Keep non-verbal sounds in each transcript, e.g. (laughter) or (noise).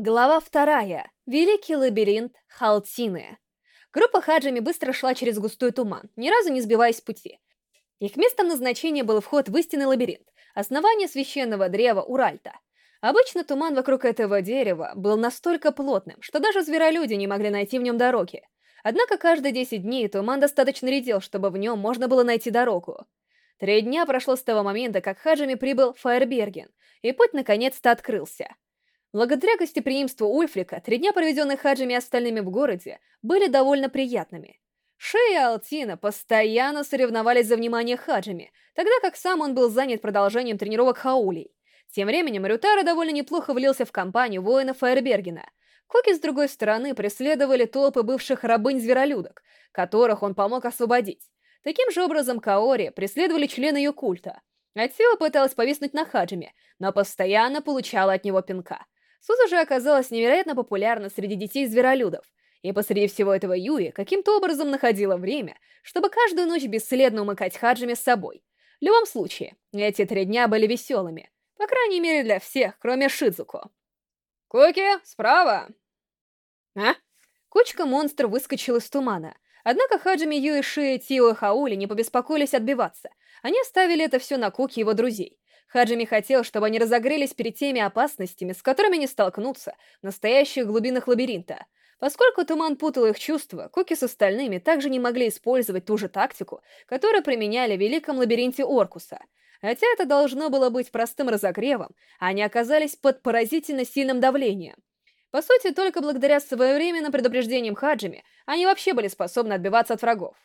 Глава вторая. Великий лабиринт Халтины. Группа хаджами быстро шла через густой туман, ни разу не сбиваясь с пути. Их местом назначения был вход в истинный лабиринт, основание священного древа Уральта. Обычно туман вокруг этого дерева был настолько плотным, что даже зверолюди не могли найти в нем дороги. Однако каждые 10 дней туман достаточно редел, чтобы в нем можно было найти дорогу. Три дня прошло с того момента, как хаджами прибыл Фаерберген, и путь наконец-то открылся. Благодаря гостеприимству Ульфрика, три дня, проведенных Хаджами и остальными в городе, были довольно приятными. Шея и Алтина постоянно соревновались за внимание Хаджами, тогда как сам он был занят продолжением тренировок Хаулей. Тем временем Рютара довольно неплохо влился в компанию воинов Фаербергена. Коки, с другой стороны, преследовали толпы бывших рабынь-зверолюдок, которых он помог освободить. Таким же образом Каори преследовали члены ее культа. Атсила пыталась повиснуть на Хаджиме, но постоянно получала от него пинка. Суза же оказалась невероятно популярна среди детей-зверолюдов, и посреди всего этого Юи каким-то образом находила время, чтобы каждую ночь бесследно умыкать Хаджими с собой. В любом случае, эти три дня были веселыми, по крайней мере для всех, кроме Шидзуко. «Куки, справа!» «А?» Кучка монстр выскочила из тумана, однако Хаджими, Юи, Ши, Тио и Хаули не побеспокоились отбиваться. Они оставили это все на Куки и его друзей. Хаджими хотел, чтобы они разогрелись перед теми опасностями, с которыми они столкнутся в настоящих глубинах лабиринта. Поскольку туман путал их чувства, Куки с остальными также не могли использовать ту же тактику, которую применяли в Великом лабиринте Оркуса. Хотя это должно было быть простым разогревом, они оказались под поразительно сильным давлением. По сути, только благодаря своевременным предупреждениям Хаджими они вообще были способны отбиваться от врагов.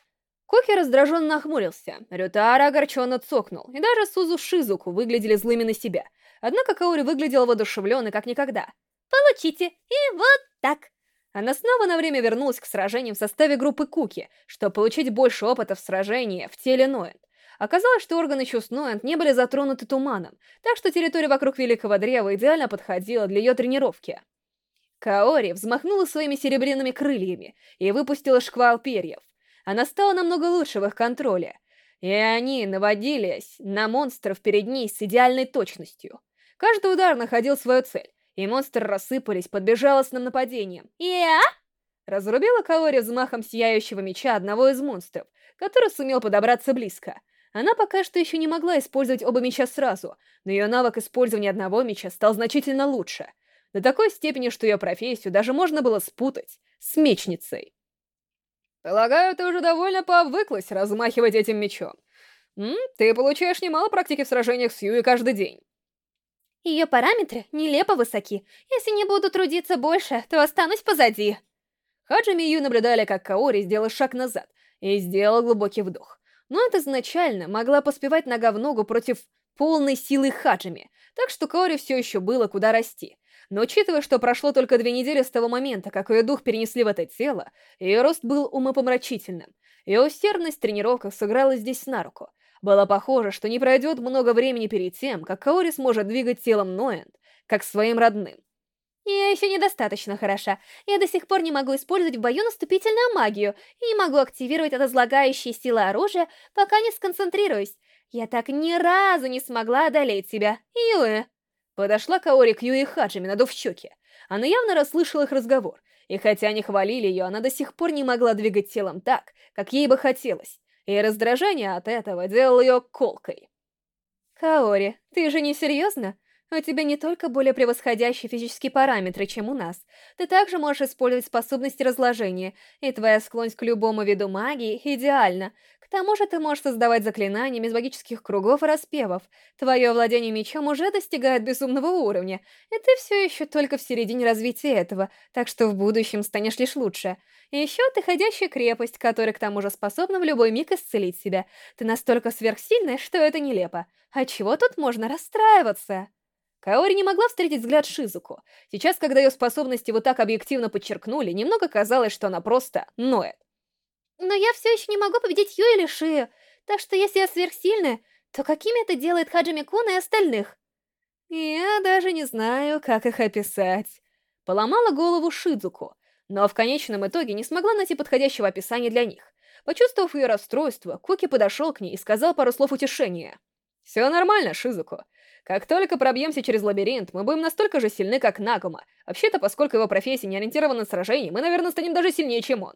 Коки раздраженно нахмурился, Рютара огорченно цокнул, и даже Сузу Шизуку выглядели злыми на себя. Однако Каори выглядел воодушевленной как никогда. «Получите! И вот так!» Она снова на время вернулась к сражениям в составе группы Куки, чтобы получить больше опыта в сражении в теле Ноэнд. Оказалось, что органы чувств Ноэнд не были затронуты туманом, так что территория вокруг Великого Древа идеально подходила для ее тренировки. Каори взмахнула своими серебряными крыльями и выпустила шквал перьев. Она стала намного лучше в их контроле, и они наводились на монстров перед ней с идеальной точностью. Каждый удар находил свою цель, и монстры рассыпались под безжалостным нападением. «Я?» Разрубила Каори взмахом сияющего меча одного из монстров, который сумел подобраться близко. Она пока что еще не могла использовать оба меча сразу, но ее навык использования одного меча стал значительно лучше. До такой степени, что ее профессию даже можно было спутать с мечницей. Полагаю, ты уже довольно повыклась размахивать этим мечом. М? Ты получаешь немало практики в сражениях с Юи каждый день. Ее параметры нелепо высоки. Если не буду трудиться больше, то останусь позади. Хаджими и Ю наблюдали, как Каори сделал шаг назад и сделал глубокий вдох. Но это изначально могла поспевать нога в ногу против полной силы Хаджими, так что Каори все еще было куда расти. Но учитывая, что прошло только две недели с того момента, как ее дух перенесли в это тело, ее рост был умопомрачительным. Ее усердность в тренировках сыграла здесь на руку. Было похоже, что не пройдет много времени перед тем, как Каори сможет двигать телом Ноэнд, как своим родным. Я еще недостаточно хороша. Я до сих пор не могу использовать в бою наступительную магию и не могу активировать разлагающие силы оружия, пока не сконцентрируюсь. Я так ни разу не смогла одолеть тебя, Юэ. Подошла Каори к Юи Хаджими, надув щеки. Она явно расслышала их разговор, и хотя они хвалили ее, она до сих пор не могла двигать телом так, как ей бы хотелось, и раздражение от этого делало ее колкой. «Каори, ты же не серьезно? У тебя не только более превосходящие физические параметры, чем у нас. Ты также можешь использовать способности разложения, и твоя склонность к любому виду магии идеальна. Тому же ты можешь создавать заклинания из магических кругов и распевов. Твое владение мечом уже достигает безумного уровня, и ты все еще только в середине развития этого, так что в будущем станешь лишь лучше. И еще ты ходящая крепость, которая к тому же способна в любой миг исцелить себя. Ты настолько сверхсильная, что это нелепо. А чего тут можно расстраиваться? Каори не могла встретить взгляд Шизуку. Сейчас, когда ее способности вот так объективно подчеркнули, немного казалось, что она просто ноет. Но я все еще не могу победить Ю или Шию, так что если я сверхсильная, то какими это делает Хаджими Куна и остальных? Я даже не знаю, как их описать. Поломала голову Шидзуку, но в конечном итоге не смогла найти подходящего описания для них. Почувствовав ее расстройство, Куки подошел к ней и сказал пару слов утешения. «Все нормально, Шизуку. Как только пробьемся через лабиринт, мы будем настолько же сильны, как Нагума. Вообще-то, поскольку его профессия не ориентирована на сражение, мы, наверное, станем даже сильнее, чем он.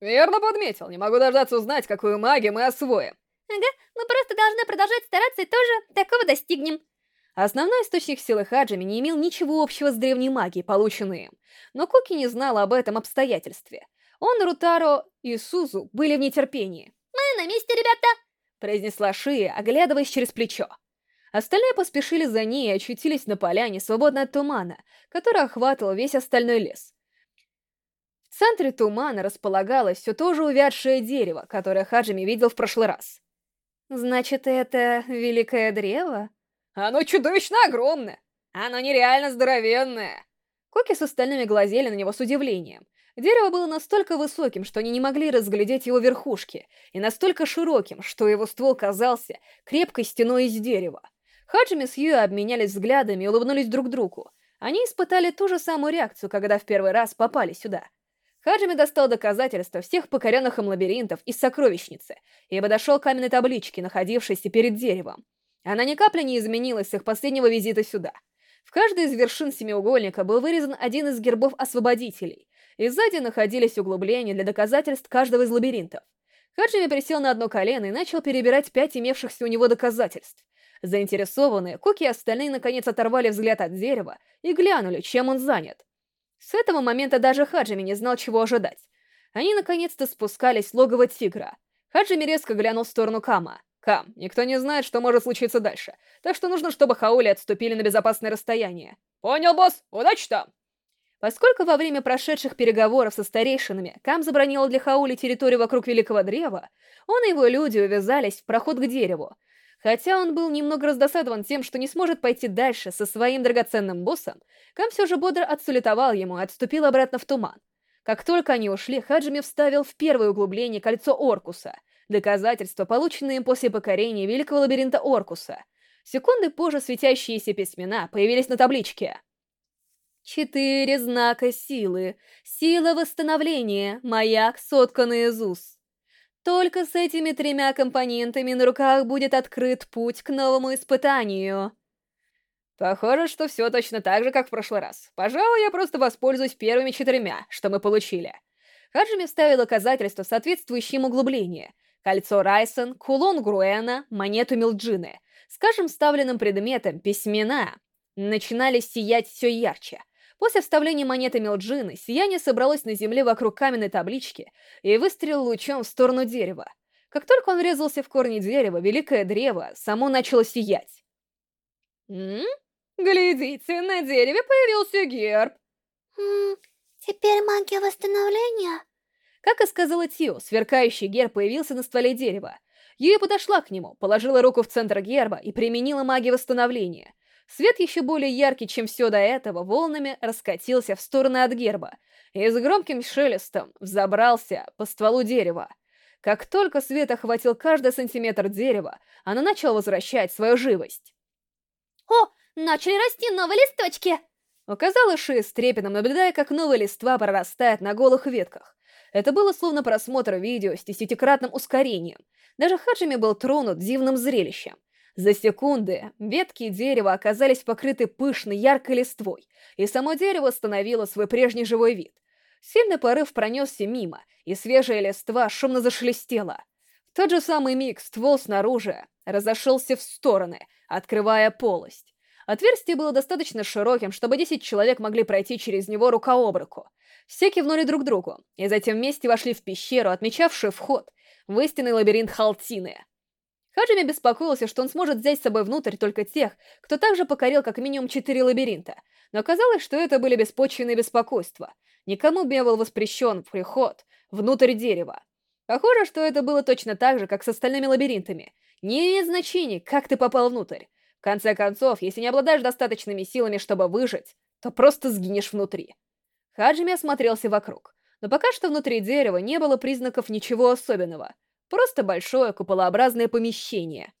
Верно подметил. Не могу дождаться узнать, какую магию мы освоим. Ага, мы просто должны продолжать стараться и тоже такого достигнем. Основной источник силы Хаджими не имел ничего общего с древней магией, полученной им. Но Куки не знала об этом обстоятельстве. Он, Рутаро и Сузу были в нетерпении. «Мы на месте, ребята!» произнесла Шия, оглядываясь через плечо. Остальные поспешили за ней и очутились на поляне, свободно от тумана, который охватывал весь остальной лес. В центре тумана располагалось все то же увядшее дерево, которое Хаджими видел в прошлый раз. «Значит, это великое древо?» Оно чудовищно огромное. Оно нереально здоровенное. Коки с остальными глазели на него с удивлением. Дерево было настолько высоким, что они не могли разглядеть его верхушки, и настолько широким, что его ствол казался крепкой стеной из дерева. Хаджими с Юэ обменялись взглядами и улыбнулись друг другу. Они испытали ту же самую реакцию, когда в первый раз попали сюда. Хаджими достал доказательства всех покоренных им лабиринтов из сокровищницы и подошел к каменной табличке, находившейся перед деревом. Она ни капли не изменилась с их последнего визита сюда. В каждой из вершин семиугольника был вырезан один из гербов освободителей, и сзади находились углубления для доказательств каждого из лабиринтов. Хаджими присел на одно колено и начал перебирать пять имевшихся у него доказательств. Заинтересованные, Куки и остальные наконец оторвали взгляд от дерева и глянули, чем он занят. С этого момента даже Хаджими не знал, чего ожидать. Они наконец-то спускались в логово тигра. Хаджими резко глянул в сторону Кама. Кам, никто не знает, что может случиться дальше, так что нужно, чтобы Хаули отступили на безопасное расстояние. Понял, босс? Удачи там! Поскольку во время прошедших переговоров со старейшинами Кам забронил для Хаули территорию вокруг Великого Древа, он и его люди увязались в проход к дереву. Хотя он был немного раздосадован тем, что не сможет пойти дальше со своим драгоценным боссом, Кам все же бодро отсулетовал ему и отступил обратно в туман. Как только они ушли, Хаджими вставил в первое углубление кольцо Оркуса — Доказательства, полученные им после покорения Великого Лабиринта Оркуса. Секунды позже светящиеся письмена появились на табличке. Четыре знака силы. Сила восстановления. Маяк, сотканный из УЗ. Только с этими тремя компонентами на руках будет открыт путь к новому испытанию. Похоже, что все точно так же, как в прошлый раз. Пожалуй, я просто воспользуюсь первыми четырьмя, что мы получили. Хаджими вставил доказательства, соответствующие им углубления — Кольцо Райсон, кулон Груэна, монету Милджины. С каждым вставленным предметом письмена начинали сиять все ярче. После вставления монеты Милджины сияние собралось на земле вокруг каменной таблички и выстрелил лучом в сторону дерева. Как только он врезался в корни дерева, великое древо само начало сиять. «М? Глядите, на дереве появился герб!» «М теперь магия восстановления?» Как и сказала Тио, сверкающий герб появился на стволе дерева. Юя подошла к нему, положила руку в центр герба и применила магию восстановления. Свет еще более яркий, чем все до этого, волнами раскатился в стороны от герба и с громким шелестом взобрался по стволу дерева. Как только свет охватил каждый сантиметр дерева, она начала возвращать свою живость. «О, начали расти новые листочки!» Указала Ши с трепетом, наблюдая, как новые листва прорастают на голых ветках. Это было словно просмотр видео с десятикратным ускорением. Даже Хаджими был тронут дивным зрелищем. За секунды ветки дерева оказались покрыты пышной яркой листвой, и само дерево становило свой прежний живой вид. Сильный порыв пронесся мимо, и свежая листва шумно зашелестела. В тот же самый миг ствол снаружи разошелся в стороны, открывая полость. Отверстие было достаточно широким, чтобы 10 человек могли пройти через него рука об руку. Все кивнули друг другу, и затем вместе вошли в пещеру, отмечавшую вход в истинный лабиринт Халтины. Хаджими беспокоился, что он сможет взять с собой внутрь только тех, кто также покорил как минимум четыре лабиринта, но оказалось, что это были беспочвенные беспокойства. Никому не был воспрещен приход внутрь дерева. Похоже, что это было точно так же, как с остальными лабиринтами. Не имеет значения, как ты попал внутрь. В конце концов, если не обладаешь достаточными силами, чтобы выжить, то просто сгинешь внутри. Хаджими осмотрелся вокруг, но пока что внутри дерева не было признаков ничего особенного. Просто большое куполообразное помещение.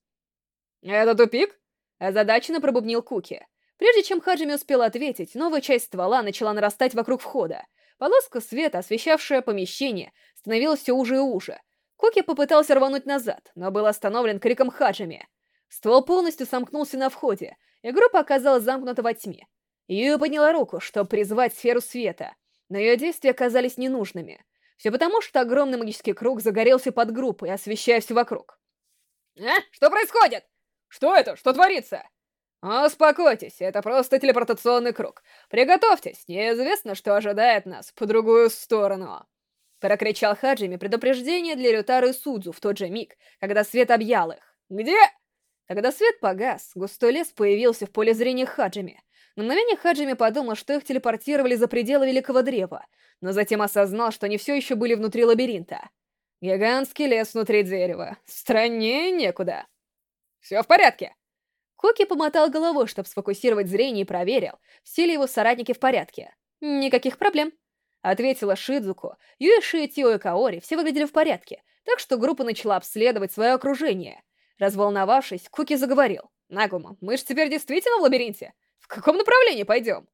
«Это тупик?» — озадаченно пробубнил Куки. Прежде чем Хаджими успел ответить, новая часть ствола начала нарастать вокруг входа. Полоска света, освещавшая помещение, становилась все уже и уже. Куки попытался рвануть назад, но был остановлен криком Хаджими. Ствол полностью сомкнулся на входе, и группа оказалась замкнута во тьме. Юя подняла руку, чтобы призвать сферу света, но ее действия оказались ненужными. Все потому, что огромный магический круг загорелся под группой, освещая все вокруг. «А? Что происходит? Что это? Что творится?» «Успокойтесь, это просто телепортационный круг. Приготовьтесь, неизвестно, что ожидает нас по другую сторону». Прокричал Хаджими предупреждение для Рютары и Судзу в тот же миг, когда свет объял их. «Где?» Когда свет погас, густой лес появился в поле зрения Хаджими. На мгновение Хаджими подумал, что их телепортировали за пределы Великого Древа, но затем осознал, что они все еще были внутри лабиринта. Гигантский лес внутри дерева. Страннее некуда. «Все в порядке!» Коки помотал головой, чтобы сфокусировать зрение и проверил, все ли его соратники в порядке. «Никаких проблем», — ответила Шидзуку. Юэши Тио и Каори все выглядели в порядке, так что группа начала обследовать свое окружение. Разволновавшись, Куки заговорил. «Нагума, мы же теперь действительно в лабиринте? В каком направлении пойдем?»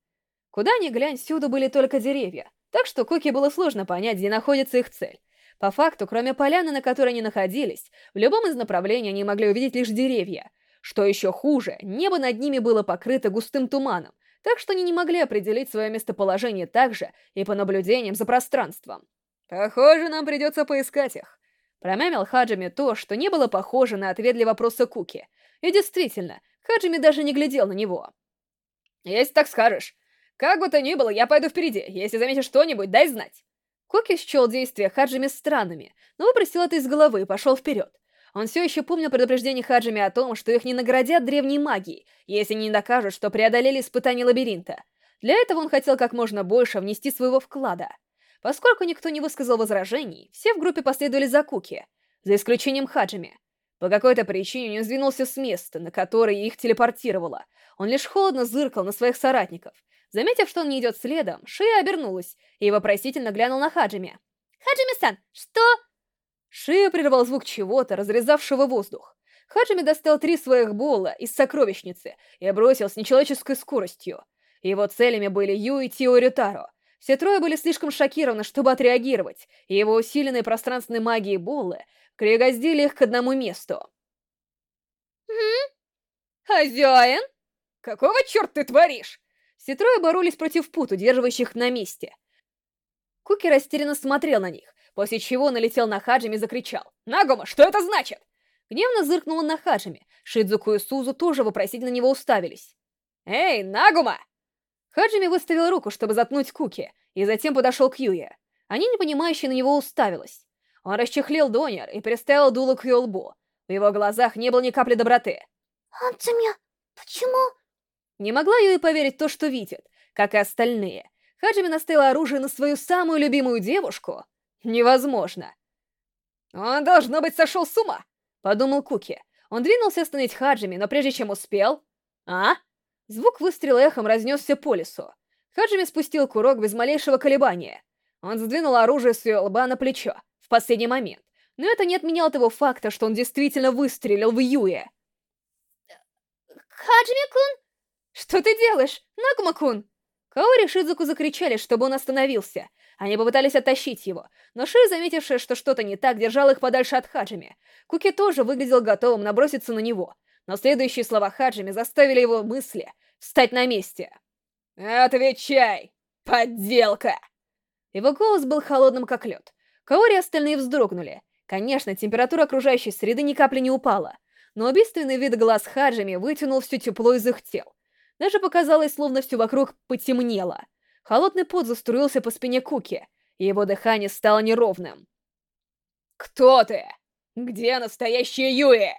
Куда ни глянь, всюду были только деревья, так что Куки было сложно понять, где находится их цель. По факту, кроме поляны, на которой они находились, в любом из направлений они могли увидеть лишь деревья — что еще хуже, небо над ними было покрыто густым туманом, так что они не могли определить свое местоположение также и по наблюдениям за пространством. «Похоже, нам придется поискать их», — промямил Хаджими то, что не было похоже на ответ для вопроса Куки. И действительно, Хаджими даже не глядел на него. «Если так скажешь. Как бы то ни было, я пойду впереди. Если заметишь что-нибудь, дай знать». Куки счел действия Хаджими странными, но выбросил это из головы и пошел вперед. Он все еще помнил предупреждение Хаджими о том, что их не наградят древней магией, если не докажут, что преодолели испытание лабиринта. Для этого он хотел как можно больше внести своего вклада. Поскольку никто не высказал возражений, все в группе последовали за Куки, за исключением Хаджими. По какой-то причине он сдвинулся с места, на которое их телепортировало. Он лишь холодно зыркал на своих соратников. Заметив, что он не идет следом, Шия обернулась и вопросительно глянул на Хаджими. «Хаджими-сан, что...» Шея прервал звук чего-то, разрезавшего воздух. Хаджими достал три своих бола из сокровищницы и бросил с нечеловеческой скоростью. Его целями были Ю и Тио Рютаро. Все трое были слишком шокированы, чтобы отреагировать, и его усиленные пространственной магией болы пригоздили их к одному месту. «Хм? Хозяин? Какого черта ты творишь?» Все трое боролись против пут, удерживающих на месте. Куки растерянно смотрел на них, после чего налетел на Хаджими и закричал. «Нагума, что это значит?» Гневно зыркнула на Хаджими. Шидзуку и Сузу тоже вопросительно на него уставились. «Эй, Нагума!» Хаджими выставил руку, чтобы заткнуть Куки, и затем подошел к Юе. Они, непонимающе, на него уставились. Он расчехлил донер и приставил дуло к ее лбу. В его глазах не было ни капли доброты. «Антимя, почему?» Не могла Юи поверить то, что видит, как и остальные. Хаджими наставила оружие на свою самую любимую девушку, Невозможно. Он, должно быть, сошел с ума, подумал Куки. Он двинулся остановить Хаджими, но прежде чем успел... А? Звук выстрела эхом разнесся по лесу. Хаджими спустил курок без малейшего колебания. Он сдвинул оружие с ее лба на плечо, в последний момент. Но это не отменяло того факта, что он действительно выстрелил в Юе. Хаджими-кун! Что ты делаешь, Нагума-кун? Каори и Шидзуку закричали, чтобы он остановился, они попытались оттащить его, но Ши, заметившая, что что-то не так, держал их подальше от Хаджими. Куки тоже выглядел готовым наброситься на него, но следующие слова Хаджими заставили его мысли встать на месте. «Отвечай, подделка!» Его голос был холодным, как лед. Каори остальные вздрогнули. Конечно, температура окружающей среды ни капли не упала, но убийственный вид глаз Хаджими вытянул все тепло из их тел. Даже показалось, словно все вокруг потемнело. Холодный пот заструился по спине Куки, и его дыхание стало неровным. «Кто ты? Где настоящая Юэ?»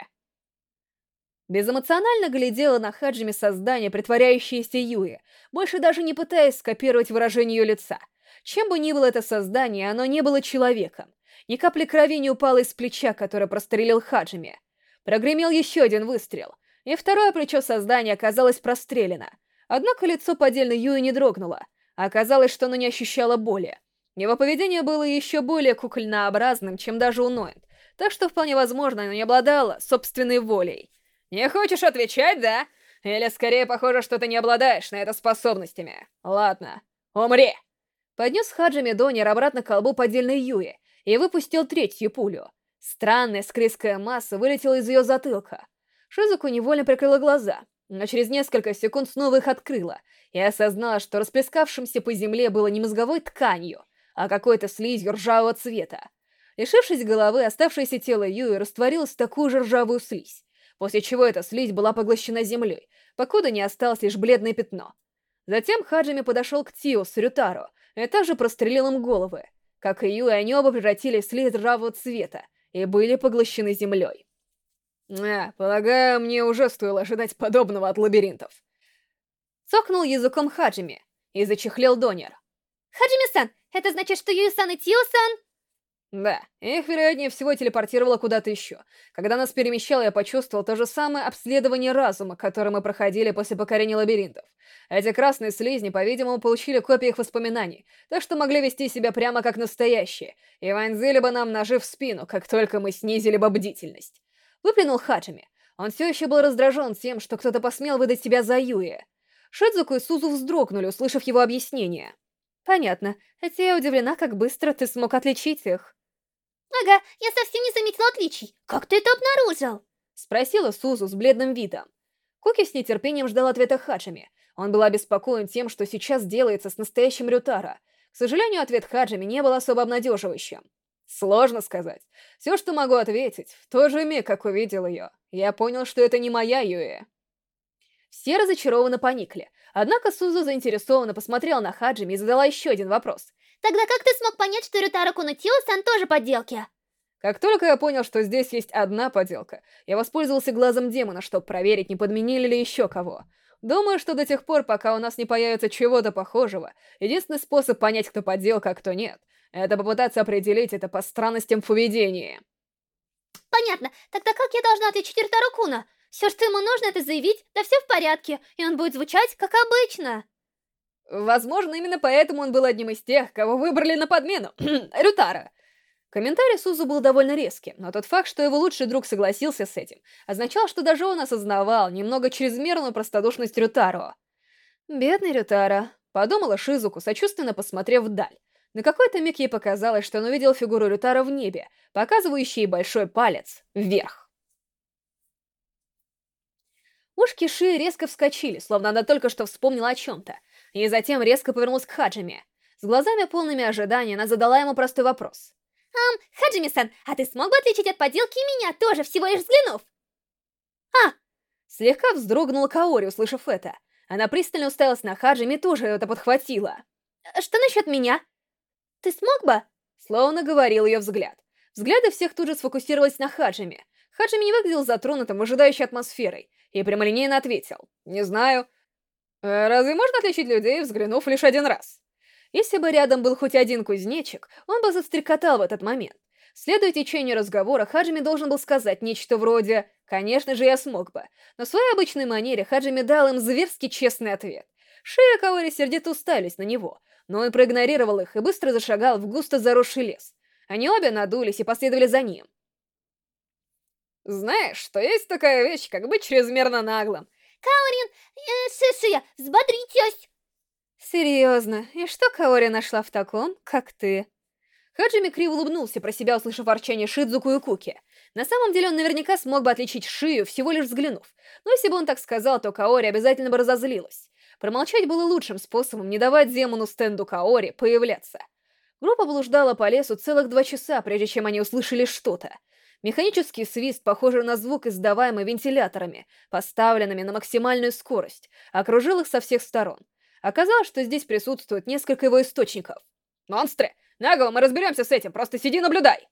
Безэмоционально глядела на Хаджими создание, притворяющееся Юэ, больше даже не пытаясь скопировать выражение ее лица. Чем бы ни было это создание, оно не было человеком. Ни капли крови не упало из плеча, которое прострелил Хаджими. Прогремел еще один выстрел, и второе плечо создания оказалось прострелено. Однако лицо поддельной Юи не дрогнуло, Оказалось, что оно не ощущало боли. Его поведение было еще более кукольнообразным, чем даже у Ноэнд, так что вполне возможно, оно не обладало собственной волей. «Не хочешь отвечать, да? Или скорее похоже, что ты не обладаешь на это способностями. Ладно, умри!» Поднес Хаджи Медонер обратно к колбу поддельной Юи и выпустил третью пулю. Странная скрытская масса вылетела из ее затылка. Шизуку невольно прикрыла глаза. но через несколько секунд снова их открыла и осознала, что расплескавшимся по земле было не мозговой тканью, а какой-то слизью ржавого цвета. Лишившись головы, оставшееся тело Юи растворилось в такую же ржавую слизь, после чего эта слизь была поглощена землей, покуда не осталось лишь бледное пятно. Затем Хаджими подошел к Тио с Рютаро и также прострелил им головы. Как и Юи, они оба превратились в слизь ржавого цвета и были поглощены землей. А, полагаю, мне уже стоило ожидать подобного от лабиринтов. Цокнул языком Хаджими и зачехлел Донер. Хаджими-сан, это значит, что Юи-сан и Тио-сан... Да, их, вероятнее всего, телепортировало куда-то еще. Когда нас перемещало, я почувствовал то же самое обследование разума, которое мы проходили после покорения лабиринтов. Эти красные слизни, по-видимому, получили копии их воспоминаний, так что могли вести себя прямо как настоящие, и вонзили бы нам ножи в спину, как только мы снизили бы бдительность. Выплюнул Хаджими. Он все еще был раздражен тем, что кто-то посмел выдать себя за Юи. Шидзуку и Сузу вздрогнули, услышав его объяснение. «Понятно, хотя я удивлена, как быстро ты смог отличить их». «Ага, я совсем не заметила отличий. Как ты это обнаружил?» Спросила Сузу с бледным видом. Куки с нетерпением ждал ответа Хаджими. Он был обеспокоен тем, что сейчас делается с настоящим Рютара. К сожалению, ответ Хаджими не был особо обнадеживающим. Сложно сказать. Все, что могу ответить, в тот же миг, как увидел ее, я понял, что это не моя Юэ. Все разочарованно поникли, однако Сузу заинтересованно посмотрела на Хаджими и задала еще один вопрос. Тогда как ты смог понять, что Рютаро Кунутио-сан тоже подделки? Как только я понял, что здесь есть одна подделка, я воспользовался глазом демона, чтобы проверить, не подменили ли еще кого. Думаю, что до тех пор, пока у нас не появится чего-то похожего, единственный способ понять, кто подделка, а кто нет, это попытаться определить это по странностям в поведении. Понятно. Тогда как я должна отличить Рютаро Куна? Все, что ему нужно, это заявить, да все в порядке, и он будет звучать, как обычно. Возможно, именно поэтому он был одним из тех, кого выбрали на подмену. (clears throat) Рютара. Комментарий Сузу был довольно резким, но тот факт, что его лучший друг согласился с этим, означал, что даже он осознавал немного чрезмерную простодушность Рютаро. «Бедный Рютара», — подумала Шизуку, сочувственно посмотрев вдаль. На какой-то миг ей показалось, что он увидел фигуру Рютара в небе, показывающий большой палец вверх. Ушки Ши резко вскочили, словно она только что вспомнила о чем-то, и затем резко повернулась к Хаджиме. С глазами полными ожидания она задала ему простой вопрос. «Ам, Хаджими-сан, а ты смог бы отличить от подделки меня, тоже всего лишь взглянув?» «А!» Слегка вздрогнула Каори, услышав это. Она пристально уставилась на Хаджими и тоже это подхватила. «Что насчет меня? Ты смог бы?» Словно говорил ее взгляд. Взгляды всех тут же сфокусировались на Хаджими. Хаджими не выглядел затронутым, ожидающей атмосферой, и прямолинейно ответил. «Не знаю. Э, разве можно отличить людей, взглянув лишь один раз?» Если бы рядом был хоть один кузнечик, он бы застрекотал в этот момент. Следуя течению разговора, Хаджими должен был сказать нечто вроде «Конечно же, я смог бы». Но в своей обычной манере Хаджими дал им зверски честный ответ. Шея Каори сердито уставились на него, но он проигнорировал их и быстро зашагал в густо заросший лес. Они обе надулись и последовали за ним. «Знаешь, что есть такая вещь, как быть чрезмерно наглым?» «Каорин, э, Сышия, взбодритесь!» Серьезно, и что Каори нашла в таком, как ты? Хаджими криво улыбнулся, про себя услышав ворчание Шидзуку и Куки. На самом деле он наверняка смог бы отличить Шию, всего лишь взглянув. Но если бы он так сказал, то Каори обязательно бы разозлилась. Промолчать было лучшим способом не давать демону стенду Каори появляться. Группа блуждала по лесу целых два часа, прежде чем они услышали что-то. Механический свист, похожий на звук, издаваемый вентиляторами, поставленными на максимальную скорость, окружил их со всех сторон. Оказалось, что здесь присутствует несколько его источников. «Монстры! Наголо мы разберемся с этим, просто сиди наблюдай!»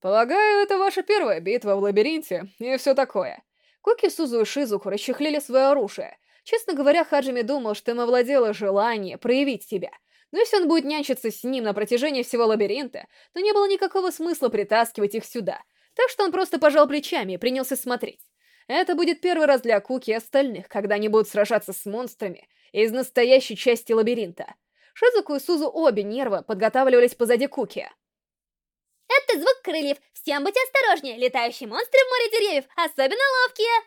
«Полагаю, это ваша первая битва в лабиринте и все такое». Куки, Сузу и Шизуку расчехлили свое оружие. Честно говоря, Хаджими думал, что им овладело желание проявить себя. Но если он будет нянчиться с ним на протяжении всего лабиринта, то не было никакого смысла притаскивать их сюда. Так что он просто пожал плечами и принялся смотреть. Это будет первый раз для Куки и остальных, когда они будут сражаться с монстрами из настоящей части лабиринта. Шизуку и Сузу обе нервы подготавливались позади Куки. Это звук крыльев. Всем быть осторожнее. Летающие монстры в море деревьев, особенно ловкие.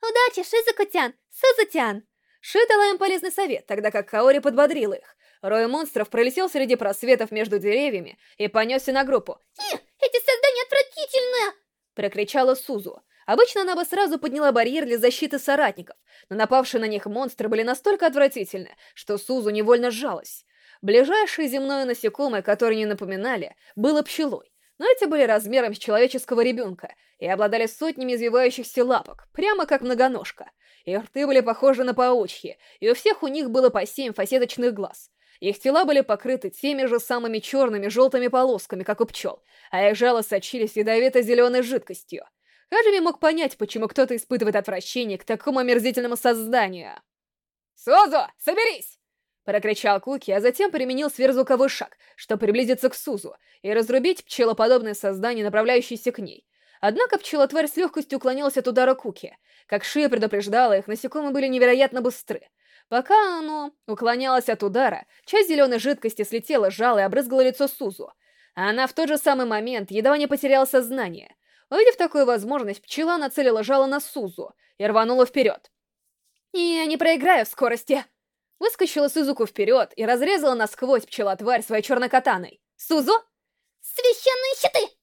Удачи, Шизуку-тян, Сузу-тян. Ши дала им полезный совет, тогда как Каори подбодрил их. Рой монстров пролетел среди просветов между деревьями и понесся на группу. «И, эти создания отвратительные!» Прокричала Сузу. Обычно она бы сразу подняла барьер для защиты соратников, но напавшие на них монстры были настолько отвратительны, что Сузу невольно сжалась. Ближайшее земное насекомое, которое не напоминали, было пчелой, но эти были размером с человеческого ребенка и обладали сотнями извивающихся лапок, прямо как многоножка. Их рты были похожи на паучьи, и у всех у них было по семь фасеточных глаз. Их тела были покрыты теми же самыми черными желтыми полосками, как у пчел, а их жало сочились ядовито-зеленой жидкостью. Хаджими мог понять, почему кто-то испытывает отвращение к такому омерзительному созданию. «Сузу, соберись!» Прокричал Куки, а затем применил сверхзвуковой шаг, чтобы приблизиться к Сузу и разрубить пчелоподобное создание, направляющееся к ней. Однако пчелотварь с легкостью уклонилась от удара Куки. Как Шия предупреждала их, насекомые были невероятно быстры. Пока оно уклонялось от удара, часть зеленой жидкости слетела с жала и обрызгала лицо Сузу. Она в тот же самый момент едва не потеряла сознание. Увидев такую возможность, пчела нацелила жало на Сузу и рванула вперед. «Я не проиграю в скорости!» Выскочила Сузуку вперед и разрезала насквозь пчелотварь своей черной катаной. «Сузу?» «Священные щиты!»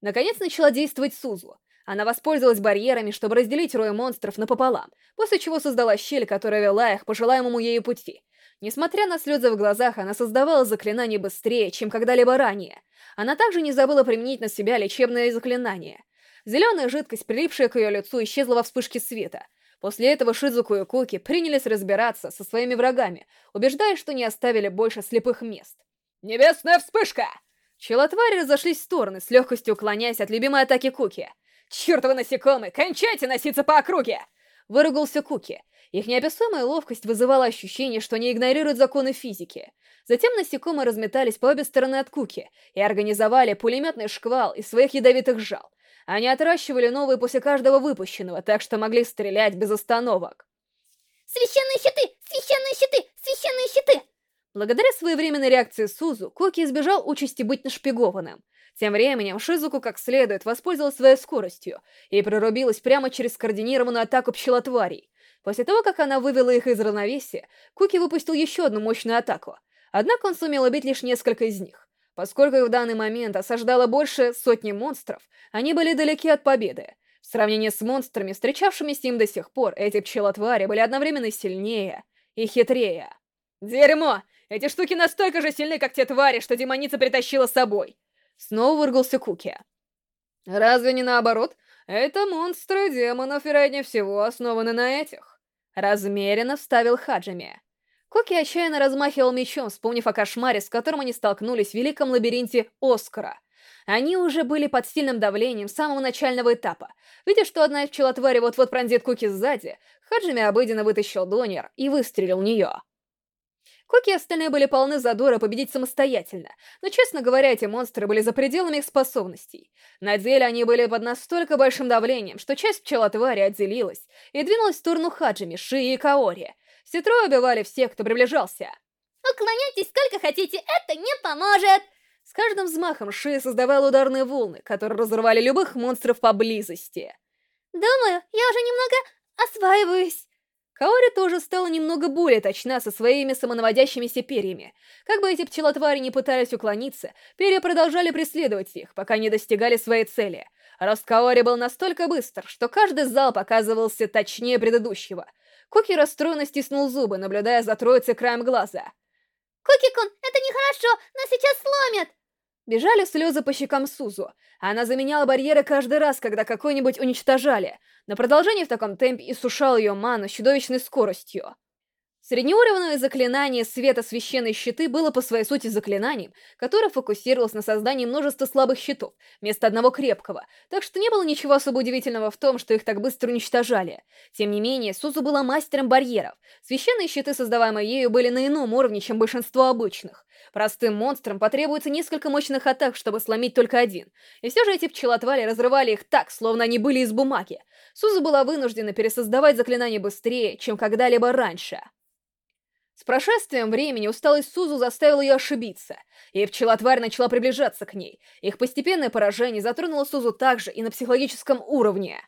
Наконец начала действовать Сузу. Она воспользовалась барьерами, чтобы разделить рой монстров напополам, после чего создала щель, которая вела их по желаемому ею пути. Несмотря на слезы в глазах, она создавала заклинания быстрее, чем когда-либо ранее. Она также не забыла применить на себя лечебное заклинание. Зеленая жидкость, прилипшая к ее лицу, исчезла во вспышке света. После этого Шизуку и Куки принялись разбираться со своими врагами, убеждая, что не оставили больше слепых мест. «Небесная вспышка!» Челотвари разошлись в стороны, с легкостью уклоняясь от любимой атаки Куки. «Чертовы насекомые, кончайте носиться по округе!» Выругался Куки. Их неописуемая ловкость вызывала ощущение, что они игнорируют законы физики. Затем насекомые разметались по обе стороны от Куки и организовали пулеметный шквал из своих ядовитых жал. Они отращивали новые после каждого выпущенного, так что могли стрелять без остановок. «Священные щиты! Священные щиты! Священные щиты!» Благодаря своевременной реакции Сузу, Коки избежал участи быть нашпигованным. Тем временем Шизуку как следует воспользовалась своей скоростью и прорубилась прямо через скоординированную атаку пчелотварей. После того, как она вывела их из равновесия, Куки выпустил еще одну мощную атаку. Однако он сумел убить лишь несколько из них. Поскольку их в данный момент осаждало больше сотни монстров, они были далеки от победы. В сравнении с монстрами, встречавшимися им до сих пор, эти пчелотвари были одновременно сильнее и хитрее. «Дерьмо! Эти штуки настолько же сильны, как те твари, что демоница притащила с собой!» Снова выргался Куки. «Разве не наоборот? Это монстры демонов, вероятнее всего, основаны на этих». Размеренно вставил Хаджими. Коки отчаянно размахивал мечом, вспомнив о кошмаре, с которым они столкнулись в великом лабиринте Оскара. Они уже были под сильным давлением с самого начального этапа. Видя, что одна из пчелотварей вот-вот пронзит Куки сзади, Хаджими обыденно вытащил донер и выстрелил в нее. Коки и остальные были полны задора победить самостоятельно, но, честно говоря, эти монстры были за пределами их способностей. На деле они были под настолько большим давлением, что часть пчелотвари отделилась и двинулась в сторону Хаджими, Шии и Каори. Все трое убивали всех, кто приближался. «Уклоняйтесь сколько хотите, это не поможет!» С каждым взмахом Шия создавала ударные волны, которые разрывали любых монстров поблизости. «Думаю, я уже немного осваиваюсь». Каори тоже стала немного более точна со своими самонаводящимися перьями. Как бы эти пчелотвари не пытались уклониться, перья продолжали преследовать их, пока не достигали своей цели. Рост Каори был настолько быстр, что каждый зал показывался точнее предыдущего. Куки расстроенно стиснул зубы, наблюдая за троицей краем глаза. «Куки-кун, это нехорошо, нас сейчас сломят!» Бежали слезы по щекам Сузу. Она заменяла барьеры каждый раз, когда какой-нибудь уничтожали. На продолжение в таком темпе иссушал ее ману с чудовищной скоростью. Среднеуровневое заклинание света священной щиты было по своей сути заклинанием, которое фокусировалось на создании множества слабых щитов, вместо одного крепкого, так что не было ничего особо удивительного в том, что их так быстро уничтожали. Тем не менее, Сузу была мастером барьеров. Священные щиты, создаваемые ею, были на ином уровне, чем большинство обычных. Простым монстрам потребуется несколько мощных атак, чтобы сломить только один. И все же эти пчелотвали разрывали их так, словно они были из бумаги. Сузу была вынуждена пересоздавать заклинания быстрее, чем когда-либо раньше. С прошествием времени усталость Сузу заставила ее ошибиться, и пчелотварь начала приближаться к ней. Их постепенное поражение затронуло Сузу также и на психологическом уровне.